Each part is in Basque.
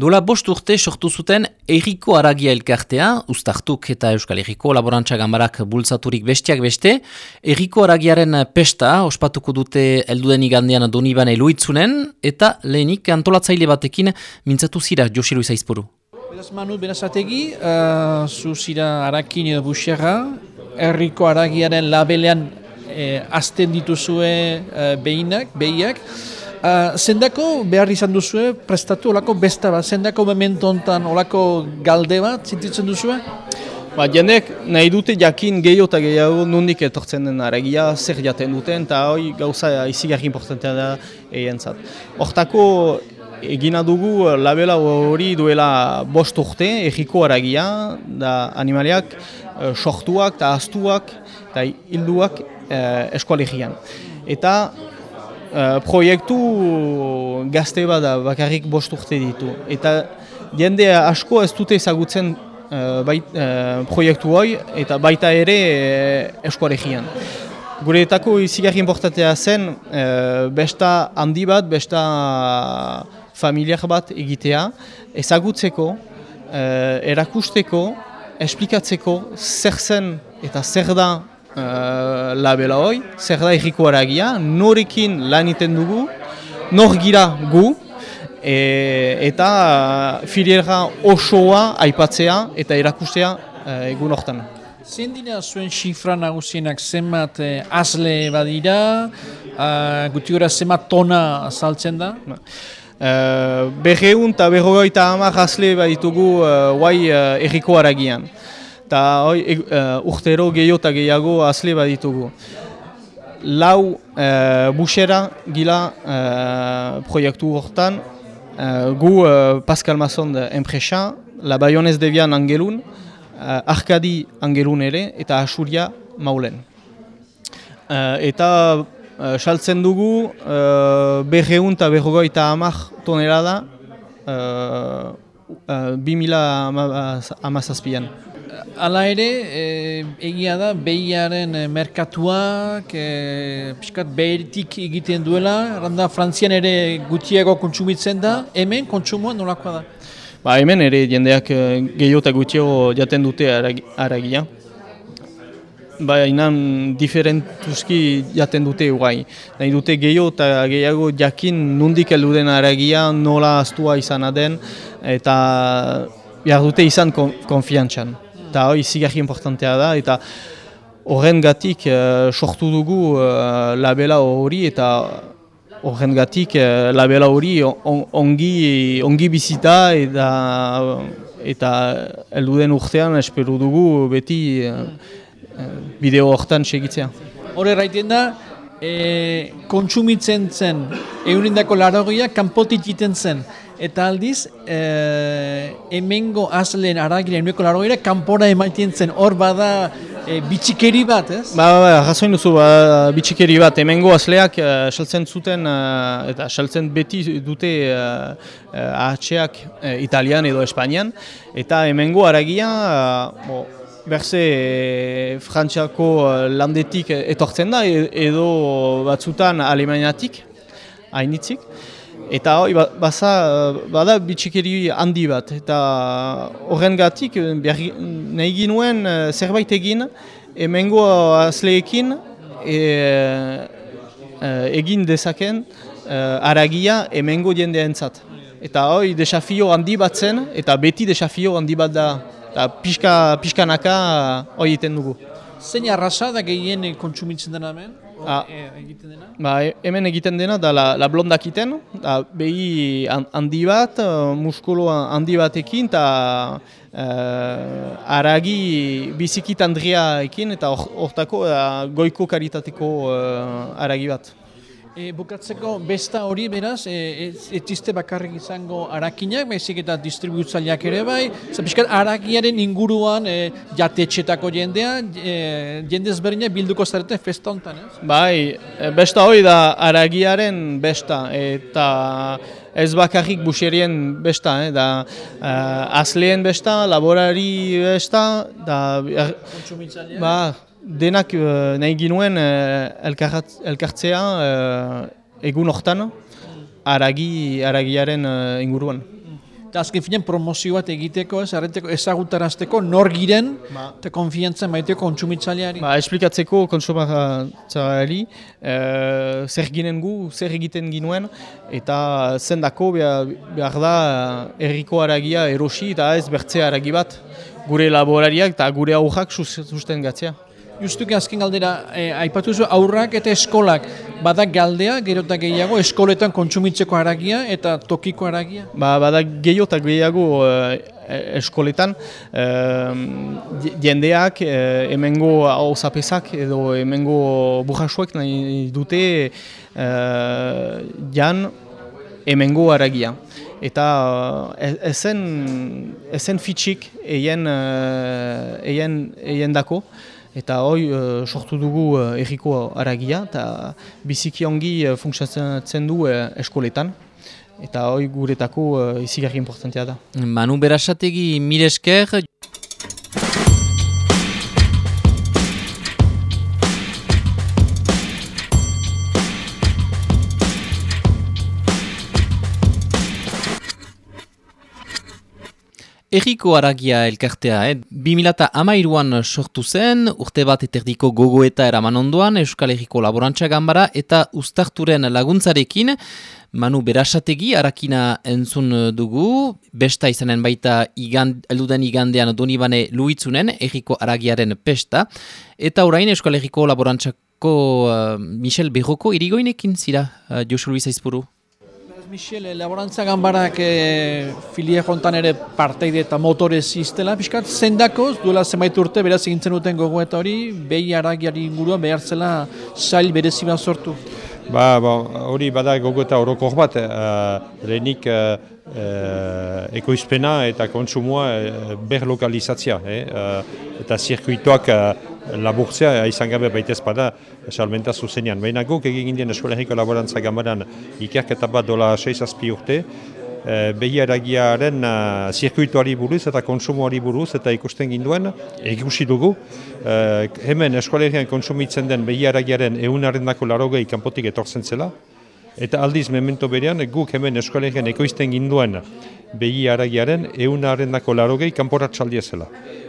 Dola bost urte sortu zuten Eriko Aragia elkartea, ustartuk eta Euskal Eriko laborantza gambarak bultzaturik bestiak beste. Eriko Aragiaren pesta ospatuko dute elduden igandean doniban eluitzunen eta lehenik antolatzaile batekin mintzatu zira Josiru Izaizpuru. Beraz Manu Berazategi, uh, zu zira Arakin edo Buxerra, Eriko Aragiaren labelean eh, azten dituzue uh, behinak, behiak. Uh, zendako behar izan duzue, prestatu olako besta bat, zendako memento ontan olako galde bat, zintitzen duzue? Ba, jendek nahi dute jakin gehiago eta gehiago nondik etortzen den aragia, zer jaten duten, eta hori gauza izigarri importantea da egin zat. Hortako egina dugu labela hori duela bost urte, egiko aragia, da animaliak uh, sortuak eta astuak eta hilduak uh, eskualegian. Eta Uh, proiektu gazte bada bakarrik bost urte ditu. Eta jende asko ez dute ezagutzen uh, bait, uh, proiektu hoi eta baita ere uh, eskuaregian. Gureetako izigarri importantea zen besta handi bat, besta familiar bat egitea, ezagutzeko, erakusteko, esplikatzeko zer zen eta zer da uh, labela hoi, zer da erriko aragia, norekin lan iten dugu, nor gira gu, e, eta filiera osoa aipatzea eta erakustea uh, egun hortan. Zein dira zuen xifra nagusienak zenbat eh, azle badira, uh, guti gura zenbat tona saltzen da? Uh, Berreun eta berrogeita hamar azle baditugu uh, guai uh, erriko aragian eta uh, urtero gehiago eta gehiago azle baditugu. Lau uh, busera gila uh, proiektu hortan, uh, gu uh, Pascal Mazon enpresa, La Bayonez Debian angelun, uh, Arkadi angelun ere, eta Asuria maulen. Uh, eta saltzen dugu uh, berreun eta berrogoi amak tonera da uh, uh, 2000 amazazpian. Hala ere, e, egia da, behiaren e, merkatuak, e, piskat beheritik egiten duela, randa frantzian ere gutiago kontsumitzen da, hemen kontsumoa nolakoa da? Ba, hemen ere jendeak e, gehiago eta gutiago jaten dute aragia. Ba, inan diferentuzki jaten dute guai. Nahi dute gehiago eta gehiago jakin nundik heldu den aragia, nola astua izan den, eta behar dute izan konfiantzan eta hori zigarri importantea da, eta horren gatik uh, sortu dugu uh, labela hori, eta horren gatik uh, labela hori ongi, ongi bizita, eta eta elduden urtean esperu dugu beti bideo hortan segitzea. Horre raiten da, e, kontsumitzen zen, eurindako larogia, kanpotik jiten zen eta aldiz e, hemengo azlen aragiren nueko laro gira kanpora emaiten zen hor bada e, bitxikeri bat, ez? Ba, ba, ba jasoin duzu ba, bitxikeri bat, hemengo azleak uh, saltzen zuten uh, eta saltzen beti dute uh, uh, ahatxeak uh, italian edo espainian eta hemengo aragia uh, bo, berze e, frantxako landetik etortzen da e, edo batzutan alemaniatik hainitzik. Eta hori, ba, baza, bada bitxikeri handi bat, eta horren gatik, nahi ginuen eh, zerbait egin, emengo azleekin e, e, egin dezaken aragia emengo jendeen zat. Eta hori, desafio handi bat zen, eta beti desafio handi bat da, eta pixka, pixkanaka hori iten dugu. Zein arrasa da gehien kontsumitzen dena hemen? Ah. egiten dena? Ba, hemen egiten dena da la, la blondak iten, da, behi handi bat, uh, muskulu handi batekin, eta uh, aragi bizikit andria ekin, eta hortako uh, goiko karitateko uh, aragi bat. E, bukatzeko besta hori beraz, e, ez izte bakarrik izango arakinak, bezik eta distributzaileak ere bai, zapiskat arakiaren inguruan e, jatetxetako jendea, e, jende ezberdina bilduko zarete festa honetan, ez? Bai, e, besta hori da aragiaren besta, eta ez bakarrik buserien besta, eh, da uh, azleen besta, laborari besta, da... Er, ba, denak uh, nahi ginuen uh, elkartzea uh, egun hortan, aragi, aragiaren uh, inguruan. Eta azken finean promozio bat egiteko, ez, arreteko ezagutarazteko, nor giren, Ba. eta konfiantza maiteko kontsumitzaileari. Ba, esplikatzeko kontsumatzaileari e, zer ginen gu, zer egiten ginuen, eta zendako behar, behar da herriko aragia erosi eta ez bertzea aragi bat gure laborariak eta gure aurrak sus- susten gatzea. Justuki azken galdera, eh, aipatu zu aurrak eta eskolak, badak galdea, gero eta gehiago, eskoletan kontsumitzeko haragia eta tokiko haragia. Ba, bada gehiago eta gehiago eh, eskoletan eh, jendeak eh, hemengo hausapesak edo hemengo burrasuek nahi dute eh, jan hemengo aragia. Eta eh, ezen, ezen fitxik eien, eh, eien, eien dako, eta hoi eh, sortu dugu eh, erriko aragia, eta biziki ongi eh, funtzionatzen du eh, eskoletan. Eta hoi guretako uh, izigarri importantea da. Manu Berasategi mil esker, Erriko aragia elkartea, eh? 2008an sortu zen, urte bat eterdiko gogoeta eraman ondoan, Euskal Herriko Laborantza Gambara eta Uztarturen laguntzarekin, Manu Berasategi arakina entzun dugu, besta izanen baita igand, elduden igandean Donibane Luitzunen, Erriko aragiaren pesta, eta orain Euskal Herriko Laborantzako uh, Michel Berroko irigoinekin zira, uh, Josu Luis Aizpuru. Michel, eh, laborantza gambarak e, filia jontan ere parteide eta motorez iztela, pixkat, zendakoz, duela zenbait urte, beraz egintzen duten gogoeta hori, behi aragiari ingurua behar zela zail berezi bat sortu. Ba, ba, hori bada gogoeta orokor bat, uh, lehenik uh, ekoizpena eta kontsumua uh, berlokalizatzea. Eh? Uh, eta zirkuitoak uh, laburtzea izan gabe baitez bada salmenta zuzenean. Baina guk egin gindien Eskola Herriko Laborantza Gambaran ikerketa bat dola 6-azpi urte, uh, behi aragiaren uh, zirkuitoari buruz eta konsumoari buruz eta ikusten ginduen, ikusi dugu, uh, hemen eskualerian kontsumitzen den behi aragiaren eunaren dako larogei kanpotik etortzen zela, eta aldiz memento berean guk hemen eskualerian ekoizten ginduen behi aragiaren eunaren dako larogei kanporat zela.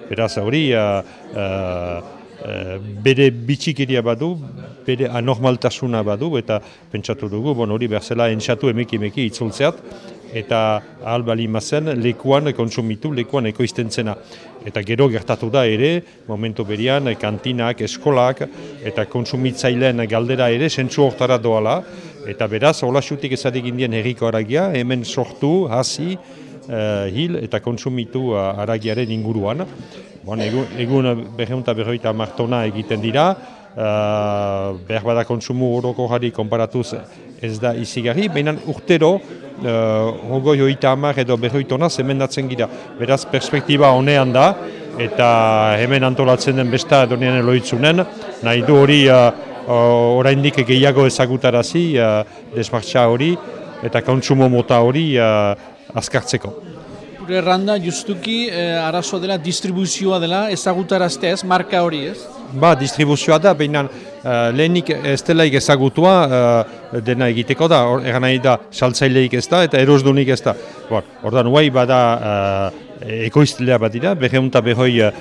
Beraz hori, uh, Uh, bere bitxikiria badu, bere anormaltasuna badu, eta pentsatu dugu, bon, hori behar zela entxatu emeki emeki itzultzeat, eta ahal bali mazen lekuan kontsumitu, lekuan ekoizten zena. Eta gero gertatu da ere, momentu berian, kantinak, eskolak, eta kontsumitzaileen galdera ere, sentzu hortara doala, eta beraz, hola xutik ezadik indien herriko aragia, hemen sortu, hasi, uh, hil eta kontsumitu uh, aragiaren inguruan. Bon, egun, egun berreunta berroita martona egiten dira, uh, behar bada kontsumu horoko jari konparatuz ez da izigarri, baina urtero uh, hogoi hoita hamar edo berroitona zemendatzen gira. Beraz, perspektiba honean da, eta hemen antolatzen den besta edonean eloitzunen, nahi du hori uh, oraindik gehiago ezagutarazi uh, desmartxa hori eta kontsumo mota hori uh, azkartzeko. Gure erranda, justuki, eh, arazo dela, distribuzioa dela, ezagutarazte ez, marka hori ez? Ba, distribuzioa da, baina uh, lehenik ez delaik ezagutua uh, dena egiteko da, Or, egan nahi da, saltzaileik ez da eta erosdunik ez da. Bon, ordan, guai bada uh, ekoiztilea bat dira, berreunta behoi uh,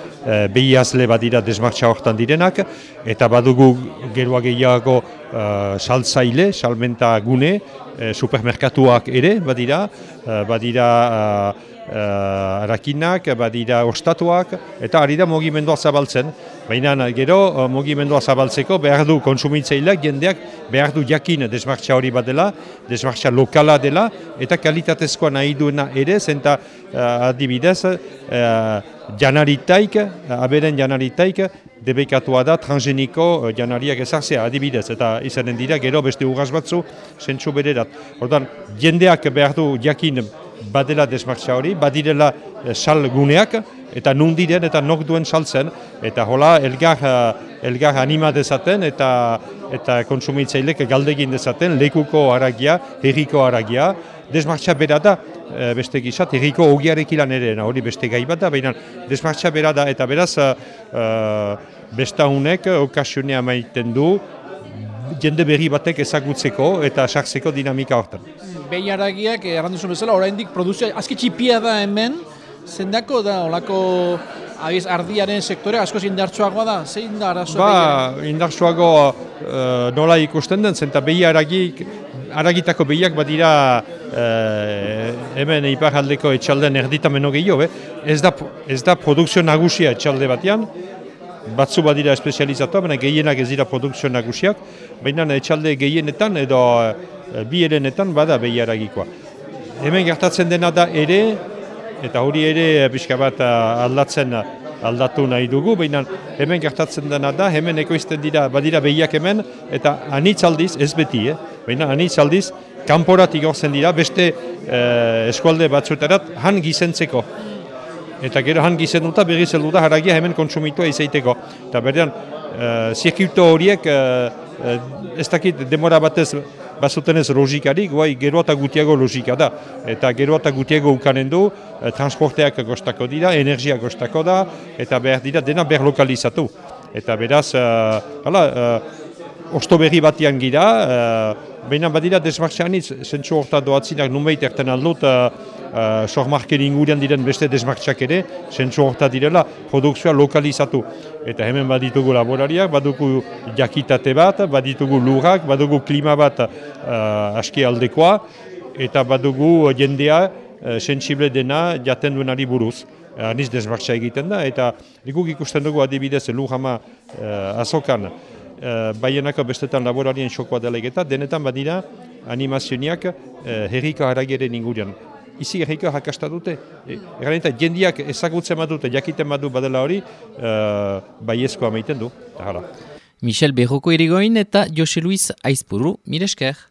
behiazle bat dira desmartxa hortan direnak, eta badugu geroa gehiago uh, saltzaile, salmenta gune, uh, supermerkatuak ere badira, uh, badira uh, uh, arakinak, badira ostatuak, eta ari da mugimendua zabaltzen. Baina gero uh, mugimendua zabaltzeko behar du konsumitzaileak jendeak behar du jakin desmartxa hori bat dela, desmartxa lokala dela, eta kalitatezkoa nahi duena ere, zenta uh, adibidez, uh, janaritaik, aberen janaritaik, debekatua da transgeniko uh, janariak ezartzea adibidez, eta izanen dira gero beste urraz batzu, zentsu bererat. Ordan, jendeak behar du jakin badela desmartxa hori, badirela eh, sal guneak, eta nun diren eta nok duen saltzen, eta hola elgar, eh, elgar anima dezaten eta eta konsumitzailek galdegin dezaten lekuko aragia, herriko aragia, desmartxa bera da, eh, beste gizat, herriko ogiarek ilan ere, hori beste gai bat da, baina desmartxa bera da, eta beraz, uh, besta honek okasionea maiten du, jende berri batek ezagutzeko eta sartzeko dinamika hortan. Behi haragiak, errandu zuen bezala, oraindik produzioa, azki txipia da hemen, zendako da, olako abiz, ardiaren sektore asko indartsuagoa da, zein da arazoa Ba, indartsuago uh, nola ikusten den, zenta behi haragik, haragitako behiak badira uh, hemen iparaldeko etxalden erditameno gehiago, eh? ez, da, ez da produkzio nagusia etxalde batean, batzu badira espezializatua, baina gehienak ez dira produkzio nagusiak, baina etxalde gehienetan edo uh, bi erenetan bada behi haragikoa. Hemen gertatzen dena da ere, eta hori ere pixka bat aldatzen aldatu nahi dugu, baina hemen gertatzen dena da, hemen ekoizten dira, badira behiak hemen, eta anitz aldiz, ez beti, eh? baina anitz aldiz, kanporat igortzen dira, beste eh, eskualde batzutarat, han gizentzeko. Eta gero han gizenduta berriz heldu da haragia hemen kontsumitua izaiteko. Eta berdean, eh, zirkuito horiek, eh, ez dakit demora batez bazuten ez logikarik, guai gero eta gutiago logika da. Eta gero eta gutiago ukanen du, transporteak gostako dira, energia gostako da, eta behar dira dena behar lokalizatu. Eta beraz, uh, hala, uh, osto berri batian gira, uh, baina badira desmartxanitz, zentsu horta doatzinak numeit erten aldut, uh, uh, sormarken ingurian diren beste desmartxak ere, zentsu horta direla, produkzioa lokalizatu. Eta hemen baditugu laborariak, badugu jakitate bat, baditugu lurrak, badugu klima bat uh, aski aldekoa, eta badugu jendea uh, sensible dena jaten duenari buruz. Aniz desmartxa egiten da, eta likuk ikusten dugu adibidez lujama uh, azokan, uh, baienako bestetan laborarien xokoa delegeta, denetan badira animazioniak uh, herriko harageren ingurian izi erreiko hakasta dute. E, Erren jendiak ezagutzen badute, jakiten badu badela hori, uh, baiezkoa amaiten du. Michel Berroko irigoin eta Jose Luis Aizpuru, miresker.